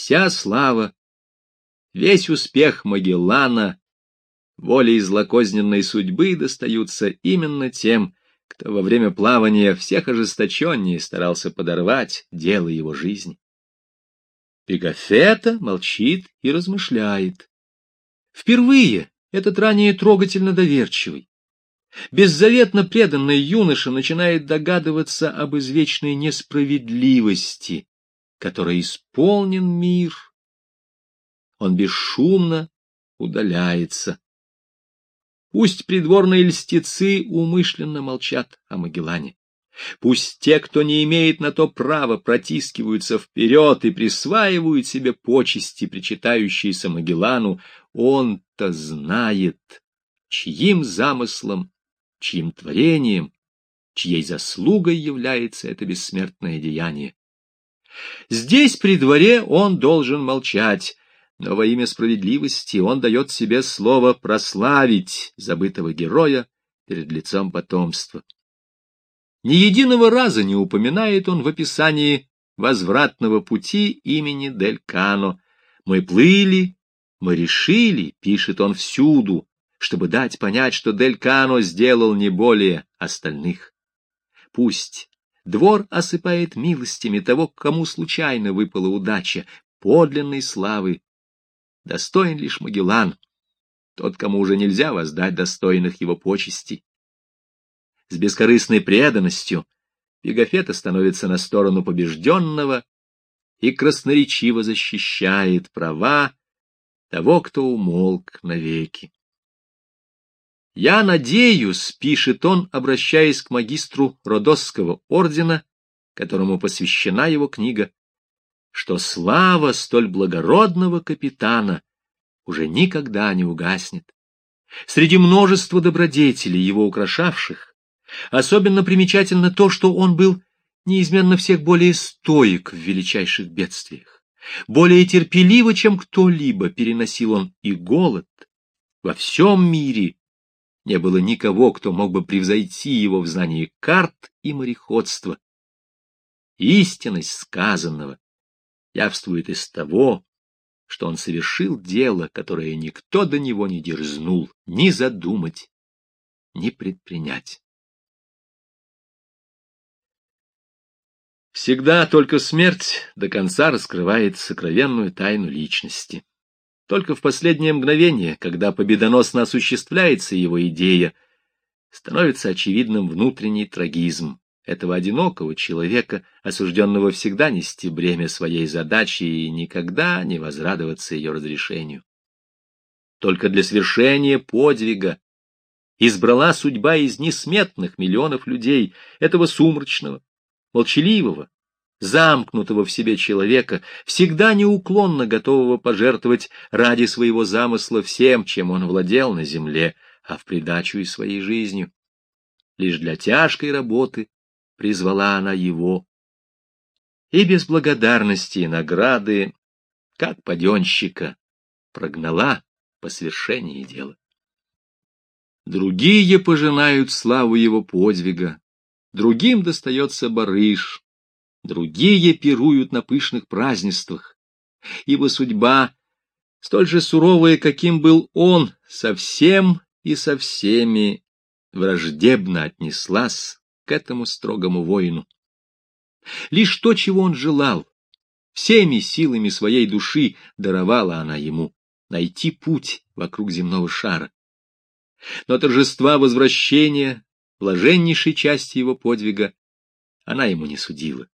вся слава, весь успех Магеллана, волей злокозненной судьбы достаются именно тем, кто во время плавания всех ожесточеннее старался подорвать дело его жизни. Пегафета молчит и размышляет. Впервые этот ранее трогательно доверчивый, беззаветно преданный юноша начинает догадываться об извечной несправедливости, которой исполнен мир. Он бесшумно удаляется. Пусть придворные льстецы умышленно молчат о Магеллане. Пусть те, кто не имеет на то права, протискиваются вперед и присваивают себе почести, причитающиеся Магеллану, он-то знает, чьим замыслом, чьим творением, чьей заслугой является это бессмертное деяние. Здесь при дворе он должен молчать, но во имя справедливости он дает себе слово прославить забытого героя перед лицом потомства. Ни единого раза не упоминает он в описании возвратного пути имени Дель Кано. Мы плыли, мы решили, пишет он всюду, чтобы дать понять, что Дель Кано сделал не более остальных. Пусть двор осыпает милостями того, кому случайно выпала удача, подлинной славы. Достоин лишь Магеллан, тот, кому уже нельзя воздать достойных его почестей с бескорыстной преданностью, Пегафета становится на сторону побежденного и красноречиво защищает права того, кто умолк навеки. «Я надеюсь», — пишет он, обращаясь к магистру Родосского ордена, которому посвящена его книга, что слава столь благородного капитана уже никогда не угаснет. Среди множества добродетелей, его украшавших, Особенно примечательно то, что он был неизменно всех более стоек в величайших бедствиях. Более терпеливо, чем кто-либо, переносил он и голод. Во всем мире не было никого, кто мог бы превзойти его в знании карт и мореходства. Истинность сказанного явствует из того, что он совершил дело, которое никто до него не дерзнул ни задумать, ни предпринять. Всегда только смерть до конца раскрывает сокровенную тайну личности. Только в последнее мгновение, когда победоносно осуществляется его идея, становится очевидным внутренний трагизм этого одинокого человека, осужденного всегда нести бремя своей задачи и никогда не возрадоваться ее разрешению. Только для свершения подвига избрала судьба из несметных миллионов людей этого сумрачного, молчаливого, замкнутого в себе человека, всегда неуклонно готового пожертвовать ради своего замысла всем, чем он владел на земле, а в придачу и своей жизнью. Лишь для тяжкой работы призвала она его. И без благодарности и награды, как паденщика, прогнала по свершении дела. Другие пожинают славу его подвига, другим достается барыш, другие пируют на пышных празднествах, ибо судьба, столь же суровая, каким был он, совсем и со всеми враждебно отнеслась к этому строгому воину. Лишь то, чего он желал, всеми силами своей души даровала она ему найти путь вокруг земного шара. Но торжества возвращения блаженнейшей части его подвига, она ему не судила.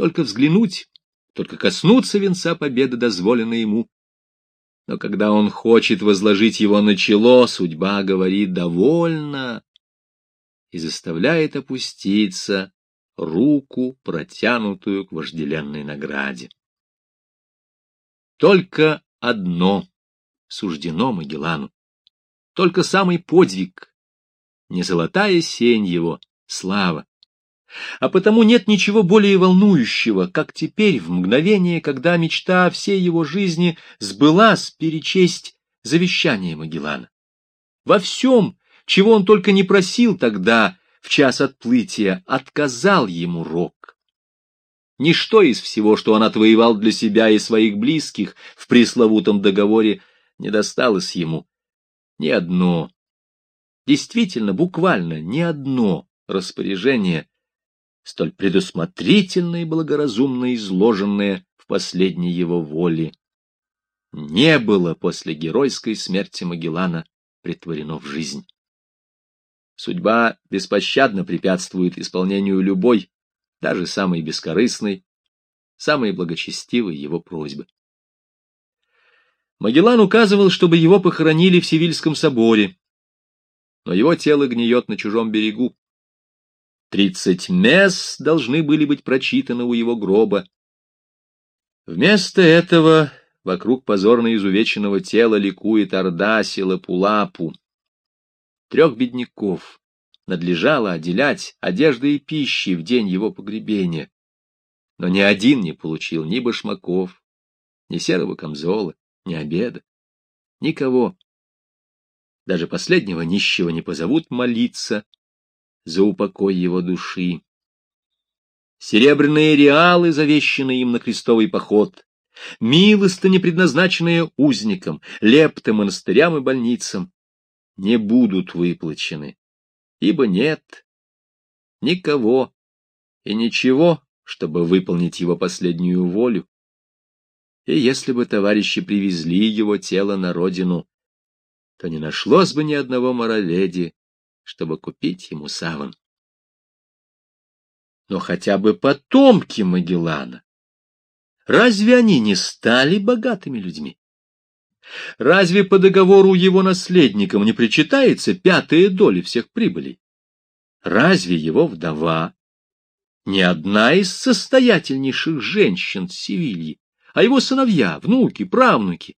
Только взглянуть, только коснуться венца победы дозволено ему. Но когда он хочет возложить его на чело, судьба говорит «довольно» и заставляет опуститься руку, протянутую к вожделенной награде. Только одно суждено Магеллану, только самый подвиг, не золотая сень его, слава. А потому нет ничего более волнующего, как теперь, в мгновение, когда мечта всей его жизни сбылась перечесть завещание Магеллана. Во всем, чего он только не просил тогда, в час отплытия, отказал ему Рок. Ничто из всего, что он отвоевал для себя и своих близких в пресловутом договоре, не досталось ему. Ни одно, действительно, буквально ни одно распоряжение, столь предусмотрительно и благоразумно изложенное в последней его воле, не было после геройской смерти Магеллана притворено в жизнь. Судьба беспощадно препятствует исполнению любой, даже самой бескорыстной, самой благочестивой его просьбы. Магеллан указывал, чтобы его похоронили в Севильском соборе, но его тело гниет на чужом берегу. Тридцать мес должны были быть прочитаны у его гроба. Вместо этого вокруг позорно изувеченного тела ликует орда Силапулапу. Трех бедняков надлежало отделять одежды и пищи в день его погребения. Но ни один не получил ни башмаков, ни серого камзола, ни обеда, никого. Даже последнего нищего не позовут молиться за упокой его души. Серебряные реалы, завещанные им на крестовый поход, милостыни, предназначенные узникам, лепты монастырям и больницам, не будут выплачены, ибо нет никого и ничего, чтобы выполнить его последнюю волю. И если бы товарищи привезли его тело на родину, то не нашлось бы ни одного мороведи, чтобы купить ему саван. Но хотя бы потомки Магеллана Разве они не стали богатыми людьми? Разве по договору его наследникам не причитается пятая доля всех прибылей? Разве его вдова не одна из состоятельнейших женщин Севильи, а его сыновья, внуки, правнуки?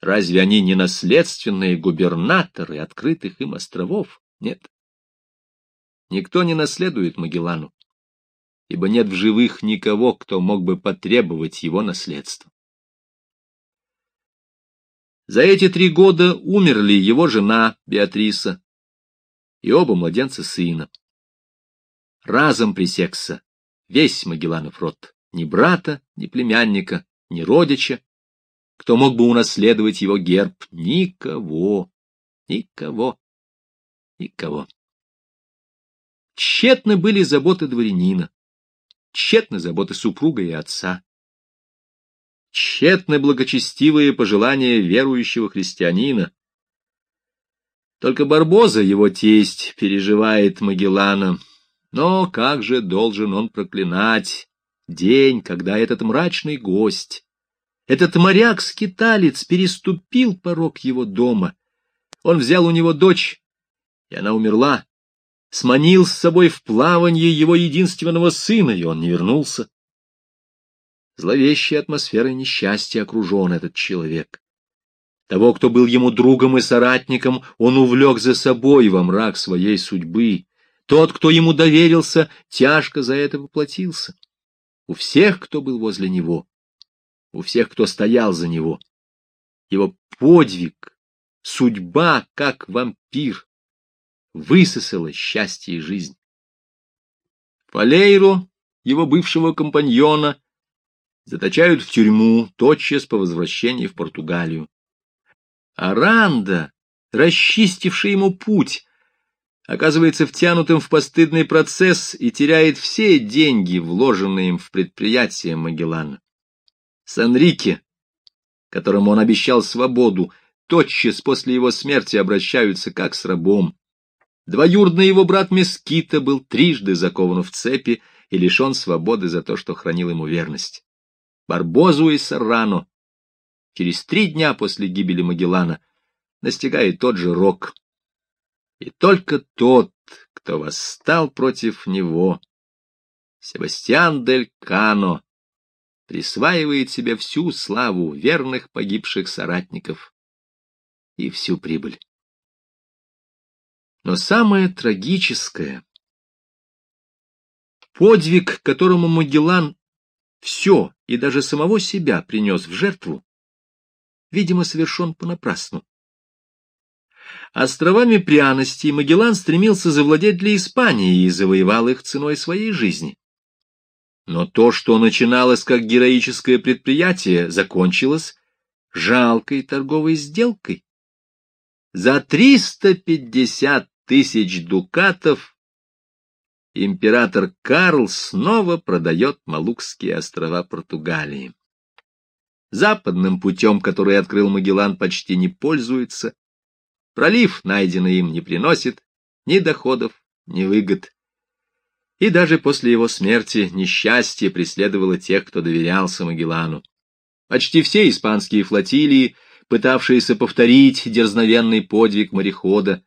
Разве они не наследственные губернаторы открытых им островов? Нет. Никто не наследует Магеллану ибо нет в живых никого, кто мог бы потребовать его наследства. За эти три года умерли его жена Беатриса и оба младенца сына. Разом пресекся весь Магелланов род, ни брата, ни племянника, ни родича, кто мог бы унаследовать его герб, никого, никого, никого. Тщетны были заботы дворянина тщетны заботы супруга и отца. Тщетны благочестивые пожелания верующего христианина. Только Барбоза, его тесть, переживает Магеллана. Но как же должен он проклинать день, когда этот мрачный гость, этот моряк-скиталец переступил порог его дома. Он взял у него дочь, и она умерла сманил с собой в плаванье его единственного сына, и он не вернулся. Зловещей атмосферой несчастья окружен этот человек. Того, кто был ему другом и соратником, он увлек за собой во мрак своей судьбы. Тот, кто ему доверился, тяжко за это поплатился. У всех, кто был возле него, у всех, кто стоял за него, его подвиг, судьба, как вампир, высосала счастье и жизнь. Фалейру, его бывшего компаньона, заточают в тюрьму тотчас по возвращении в Португалию. Аранда, расчистивший ему путь, оказывается втянутым в постыдный процесс и теряет все деньги, вложенные им в предприятие Магеллана. Санрике, которому он обещал свободу, тотчас после его смерти обращаются как с рабом. Двоюродный его брат Мескита был трижды закован в цепи и лишен свободы за то, что хранил ему верность. Барбозу и Саррано через три дня после гибели Магеллана настигает тот же рок. И только тот, кто восстал против него, Себастьян дель Кано, присваивает себе всю славу верных погибших соратников и всю прибыль. Но самое трагическое — подвиг, которому Магеллан все и даже самого себя принес в жертву, видимо, совершен понапрасну. Островами пряностей Магеллан стремился завладеть для Испании и завоевал их ценой своей жизни. Но то, что начиналось как героическое предприятие, закончилось жалкой торговой сделкой. За 350 тысяч дукатов император Карл снова продает Малукские острова Португалии. Западным путем, который открыл Магеллан, почти не пользуется. Пролив, найденный им, не приносит ни доходов, ни выгод. И даже после его смерти несчастье преследовало тех, кто доверялся Магеллану. Почти все испанские флотилии, пытавшиеся повторить дерзновенный подвиг морехода,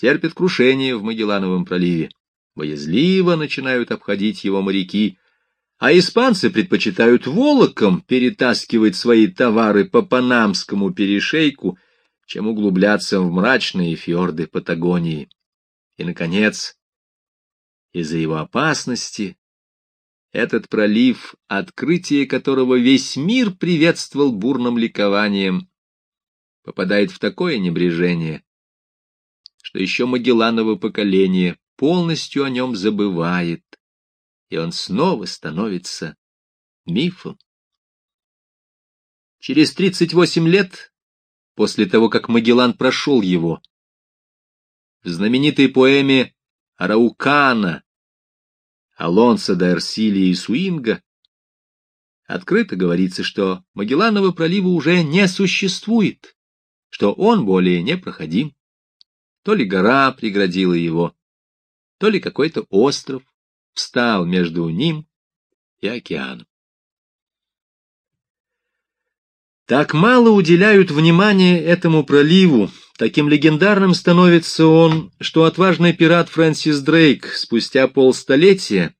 терпят крушение в Магеллановом проливе. Боязливо начинают обходить его моряки, а испанцы предпочитают волоком перетаскивать свои товары по Панамскому перешейку, чем углубляться в мрачные фьорды Патагонии. И, наконец, из-за его опасности этот пролив, открытие которого весь мир приветствовал бурным ликованием, попадает в такое небрежение, что еще Магелланово поколение полностью о нем забывает, и он снова становится мифом. Через 38 лет, после того, как Магеллан прошел его, в знаменитой поэме «Араукана» Алонсо де Арсилия и Суинга открыто говорится, что Магелланова пролива уже не существует, что он более непроходим. То ли гора преградила его, то ли какой-то остров встал между ним и океаном. Так мало уделяют внимания этому проливу, таким легендарным становится он, что отважный пират Фрэнсис Дрейк спустя полстолетия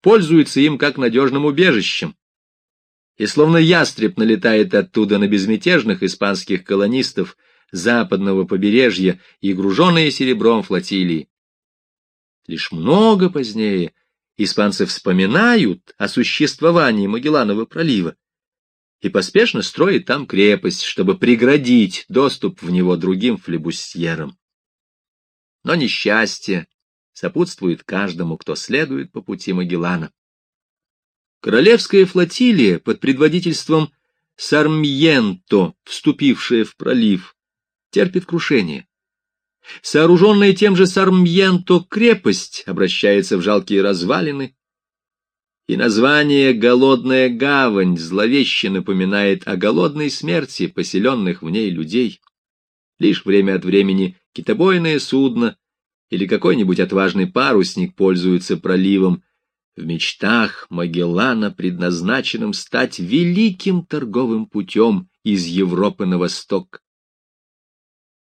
пользуется им как надежным убежищем, и словно ястреб налетает оттуда на безмятежных испанских колонистов западного побережья и груженные серебром флотилии. Лишь много позднее испанцы вспоминают о существовании Магелланова пролива и поспешно строят там крепость, чтобы преградить доступ в него другим флебустьерам. Но несчастье сопутствует каждому, кто следует по пути Магеллана. Королевская флотилия под предводительством Сармьенто, вступившая в пролив, терпит крушение. Сооруженная тем же Сармьенто крепость обращается в жалкие развалины, и название «Голодная гавань» зловеще напоминает о голодной смерти поселенных в ней людей. Лишь время от времени китобойное судно или какой-нибудь отважный парусник пользуются проливом, в мечтах Магеллана, предназначенным стать великим торговым путем из Европы на восток.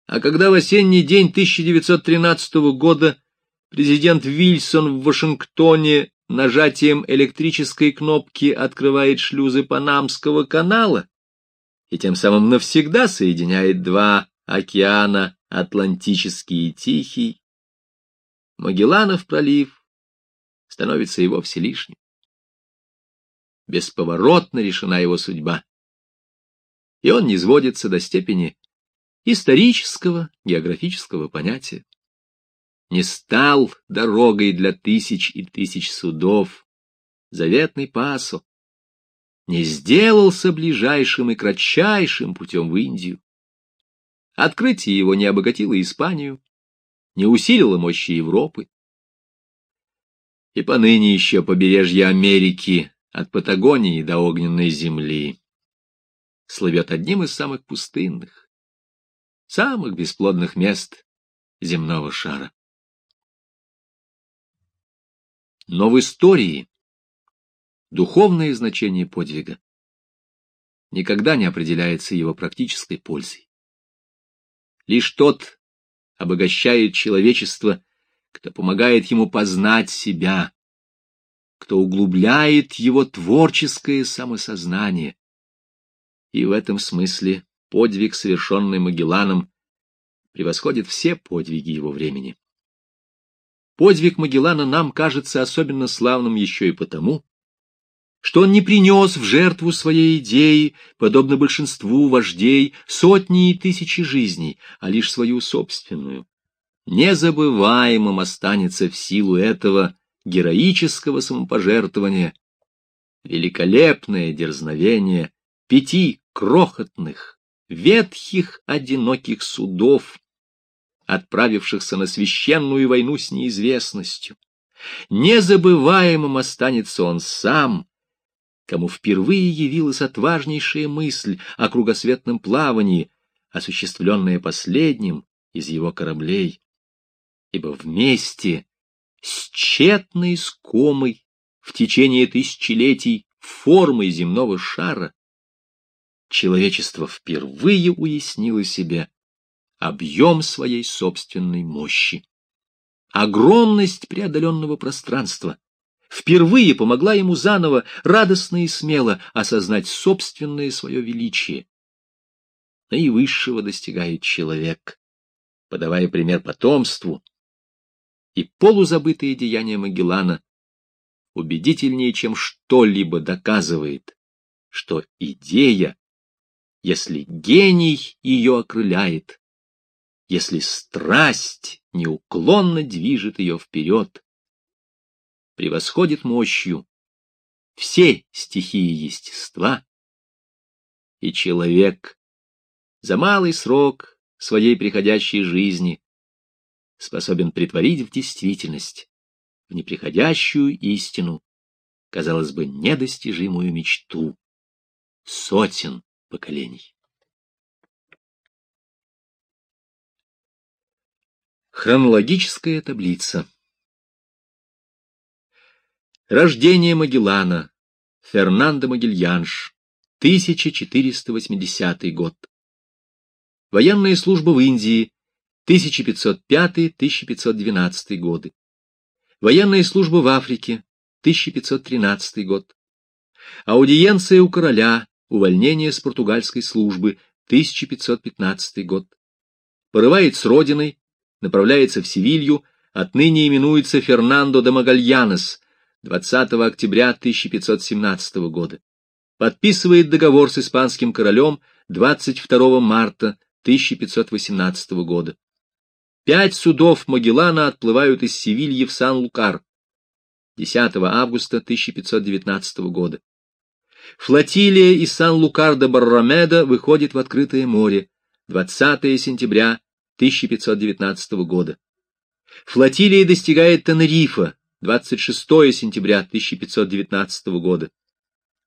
А когда в осенний день 1913 года президент Вильсон в Вашингтоне нажатием электрической кнопки открывает шлюзы Панамского канала и тем самым навсегда соединяет два океана, Атлантический и Тихий, Магелланов пролив становится и вовсе лишним. Бесповоротно решена его судьба, и он не сводится до степени исторического географического понятия. Не стал дорогой для тысяч и тысяч судов, заветный пасо, не сделался ближайшим и кратчайшим путем в Индию. Открытие его не обогатило Испанию, не усилило мощи Европы. И поныне еще побережье Америки от Патагонии до огненной земли слывет одним из самых пустынных, самых бесплодных мест земного шара. Но в истории духовное значение подвига никогда не определяется его практической пользой. Лишь тот, обогащает человечество, кто помогает ему познать себя, кто углубляет его творческое самосознание. И в этом смысле подвиг, совершенный Магелланом, превосходит все подвиги его времени. Подвиг Магеллана нам кажется особенно славным еще и потому, что он не принес в жертву своей идеи, подобно большинству вождей, сотни и тысячи жизней, а лишь свою собственную. Незабываемым останется в силу этого героического самопожертвования великолепное дерзновение пяти крохотных, ветхих, одиноких судов, отправившихся на священную войну с неизвестностью. Незабываемым останется он сам, кому впервые явилась отважнейшая мысль о кругосветном плавании, осуществленная последним из его кораблей. Ибо вместе с тщетной скомой в течение тысячелетий формой земного шара человечество впервые уяснило себе объем своей собственной мощи. Огромность преодоленного пространства впервые помогла ему заново радостно и смело осознать собственное свое величие. Наивысшего достигает человек, подавая пример потомству, и полузабытые деяния Магеллана убедительнее, чем что-либо доказывает, что идея, если гений ее окрыляет, если страсть неуклонно движет ее вперед, превосходит мощью все стихии естества, и человек за малый срок своей приходящей жизни способен притворить в действительность, в неприходящую истину, казалось бы, недостижимую мечту сотен поколений. Хронологическая таблица Рождение Магеллана. Фернандо Магельянш. 1480 год. Военная служба в Индии. 1505-1512 годы. Военная служба в Африке. 1513 год. Аудиенция у короля. Увольнение с португальской службы. 1515 год. Порывает с родиной. Направляется в Севилью. Отныне именуется Фернандо де Магальянес – 20 октября 1517 года. Подписывает договор с испанским королем 22 марта 1518 года. Пять судов Магеллана отплывают из Севильи в Сан-Лукар 10 августа 1519 года. Флотилия из Сан-Лукар до Баррамеда выходит в открытое море 20 сентября 1519 года. Флотилия достигает Тенерифа 26 сентября 1519 года.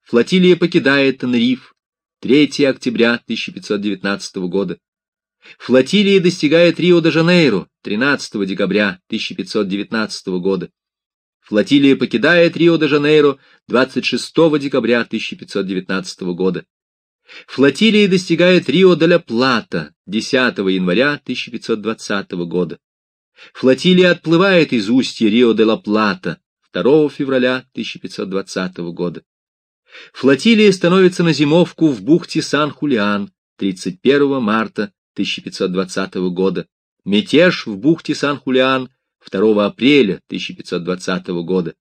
Флотилия покидает Тенриф 3 октября 1519 года. Флотилия достигает Рио-де-Жанейро 13 декабря 1519 года. Флотилия покидает Рио-де-Жанейро 26 декабря 1519 года. Флотилия достигает Рио-де-ля-Плата 10 января 1520 года. Флотилия отплывает из устья Рио-де-ла-Плата 2 февраля 1520 года. Флотилия становится на зимовку в бухте Сан-Хулиан 31 марта 1520 года. Мятеж в бухте Сан-Хулиан 2 апреля 1520 года.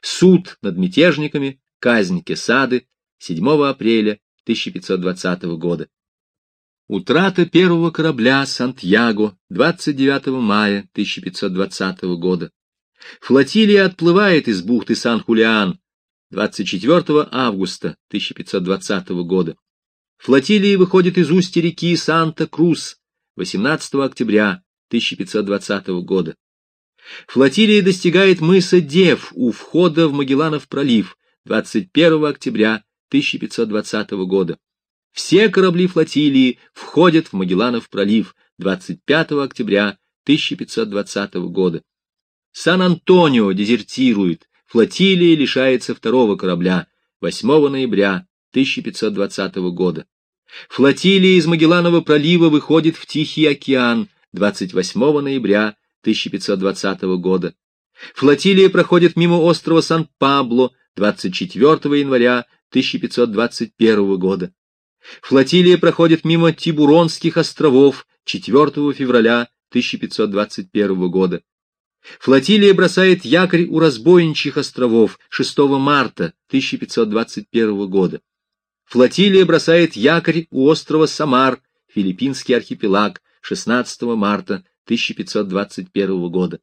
Суд над мятежниками, казнь Кесады 7 апреля 1520 года. Утрата первого корабля «Сантьяго» 29 мая 1520 года. Флотилия отплывает из бухты Сан-Хулиан 24 августа 1520 года. Флотилия выходит из устья реки Санта-Крус 18 октября 1520 года. Флотилия достигает мыса Дев у входа в Магелланов пролив 21 октября 1520 года. Все корабли флотилии входят в Магелланов пролив 25 октября 1520 года. Сан-Антонио дезертирует, флотилия лишается второго корабля 8 ноября 1520 года. Флотилия из Магелланова пролива выходит в Тихий океан 28 ноября 1520 года. Флотилия проходит мимо острова Сан-Пабло 24 января 1521 года. Флотилия проходит мимо Тибуронских островов 4 февраля 1521 года. Флотилия бросает якорь у разбойничьих островов 6 марта 1521 года. Флотилия бросает якорь у острова Самар, филиппинский архипелаг, 16 марта 1521 года.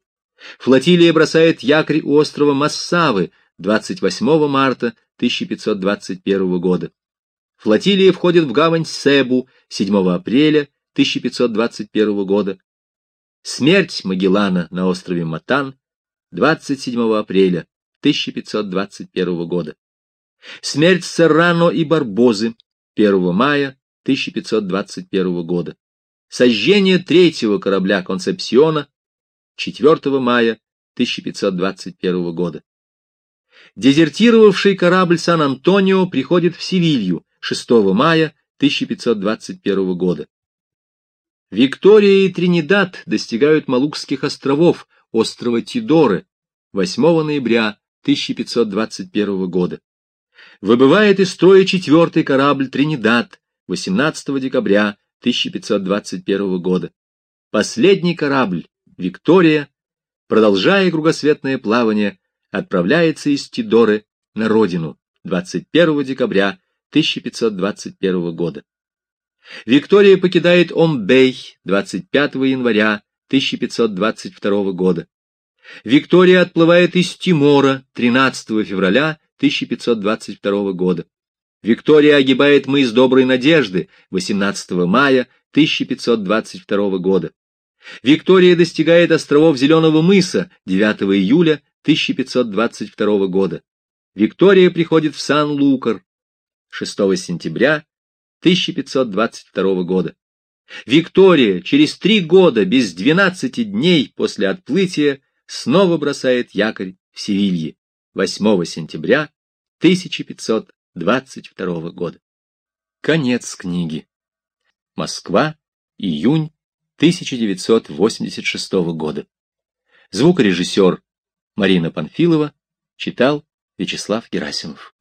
Флотилия бросает якорь у острова Массавы 28 марта 1521 года. Флотилия входит в гавань Себу 7 апреля 1521 года. Смерть Магеллана на острове Матан 27 апреля 1521 года. Смерть Серрано и Барбозы 1 мая 1521 года. Сожжение третьего корабля Концепсиона 4 мая 1521 года. Дезертировавший корабль Сан-Антонио приходит в Севилью 6 мая 1521 года. Виктория и Тринидад достигают Малукских островов, острова Тидоры, 8 ноября 1521 года. Выбывает из строя четвертый корабль Тринидад 18 декабря 1521 года. Последний корабль, Виктория, продолжая кругосветное плавание, отправляется из Тидоры на родину 21 декабря 1521 года. Виктория покидает Омбей 25 января 1522 года. Виктория отплывает из Тимора 13 февраля 1522 года. Виктория огибает мыс Доброй Надежды 18 мая 1522 года. Виктория достигает островов Зеленого мыса 9 июля 1522 года. Виктория приходит в Сан-Лукар 6 сентября 1522 года. Виктория через три года без двенадцати дней после отплытия снова бросает якорь в Севилье 8 сентября 1522 года. Конец книги. Москва, июнь 1986 года. Звукорежиссер Марина Панфилова читал Вячеслав Герасимов.